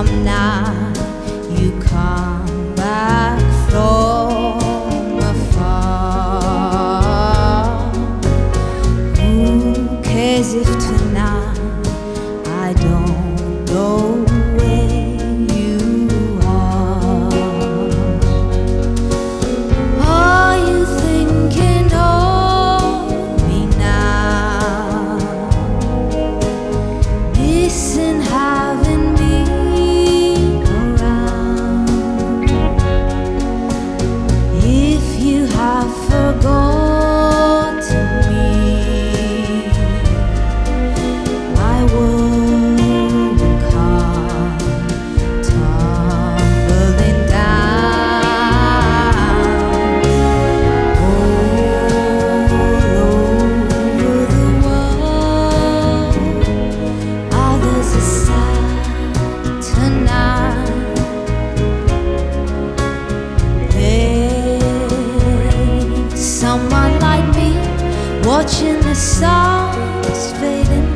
I'm not. You come back from. for watching the stars fading.